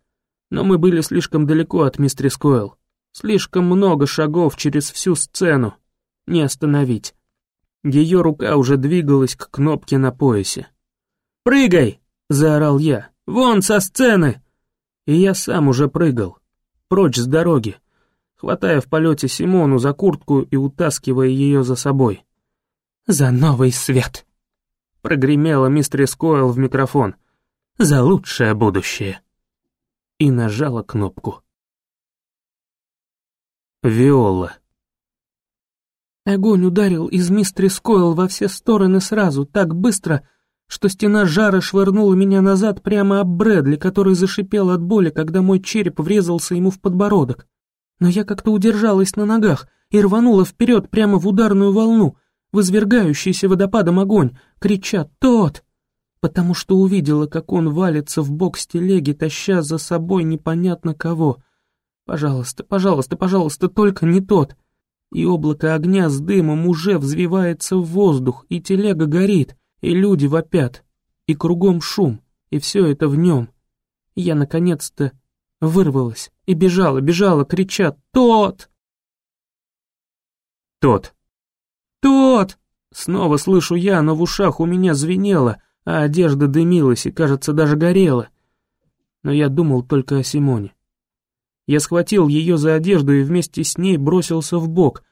Но мы были слишком далеко от мистерис Койл. Слишком много шагов через всю сцену. Не остановить. Ее рука уже двигалась к кнопке на поясе. «Прыгай!» — заорал я. «Вон со сцены!» И я сам уже прыгал. Прочь с дороги, хватая в полете Симону за куртку и утаскивая ее за собой. «За новый свет!» — прогремела мистер Койл в микрофон. «За лучшее будущее!» И нажала кнопку. Виола. Огонь ударил из мистер Койл во все стороны сразу, так быстро, что стена жара швырнула меня назад прямо об Брэдли, который зашипел от боли, когда мой череп врезался ему в подбородок. Но я как-то удержалась на ногах и рванула вперед прямо в ударную волну, в извергающийся водопадом огонь, крича «Тот!», потому что увидела, как он валится в бок с телеги, таща за собой непонятно кого. Пожалуйста, пожалуйста, пожалуйста, только не тот. И облако огня с дымом уже взвивается в воздух, и телега горит, и люди вопят, и кругом шум, и все это в нем. Я, наконец-то, вырвалась и бежала, бежала, крича «Тот!» «Тот!» «Тот!» Снова слышу я, но в ушах у меня звенело, а одежда дымилась и, кажется, даже горела. Но я думал только о Симоне. Я схватил ее за одежду и вместе с ней бросился в бок,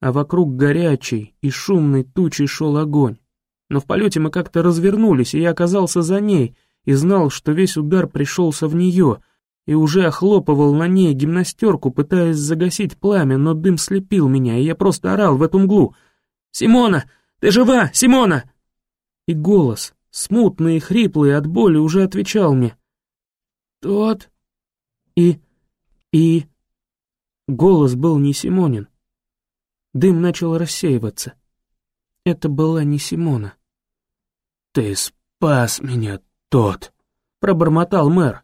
а вокруг горячей и шумной тучей шел огонь. Но в полете мы как-то развернулись, и я оказался за ней, и знал, что весь удар пришелся в нее, и уже охлопывал на ней гимнастерку, пытаясь загасить пламя, но дым слепил меня, и я просто орал в эту мглу. «Симона! Ты жива, Симона!» И голос, смутный и хриплый от боли, уже отвечал мне. «Тот...» И... и... Голос был не Симонин. Дым начал рассеиваться. Это была не Симона. «Ты спас меня, тот!» — пробормотал мэр.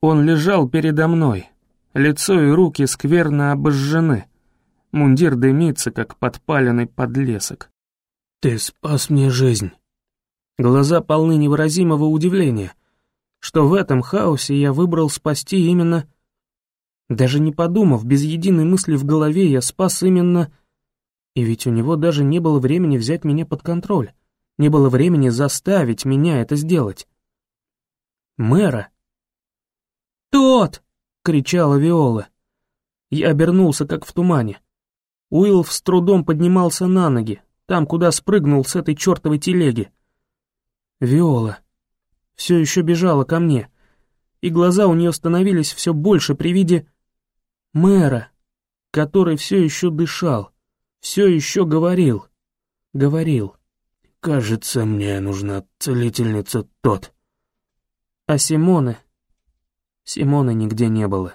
Он лежал передо мной. Лицо и руки скверно обожжены. Мундир дымится, как подпаленный подлесок. «Ты спас мне жизнь». Глаза полны невыразимого удивления, что в этом хаосе я выбрал спасти именно... Даже не подумав, без единой мысли в голове я спас именно... И ведь у него даже не было времени взять меня под контроль, не было времени заставить меня это сделать. Мэра. «Тот!» — кричала Виола. Я обернулся, как в тумане. Уилл с трудом поднимался на ноги, там, куда спрыгнул с этой чертовой телеги. Виола все еще бежала ко мне, и глаза у нее становились все больше при виде мэра, который все еще дышал, все еще говорил, говорил. «Кажется, мне нужна целительница тот». А Симоны? Симоны нигде не было.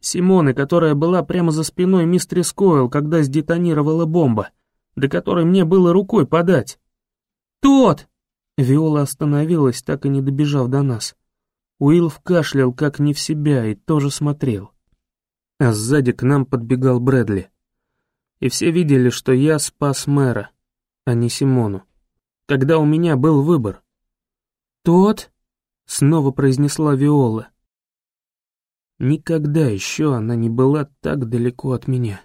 Симоны, которая была прямо за спиной мистерис Койл, когда сдетонировала бомба до которой мне было рукой подать. «Тот!» Виола остановилась, так и не добежав до нас. Уилл вкашлял, как не в себя, и тоже смотрел. А сзади к нам подбегал Брэдли. И все видели, что я спас мэра, а не Симону. Когда у меня был выбор. «Тот?» — снова произнесла Виола. Никогда еще она не была так далеко от меня.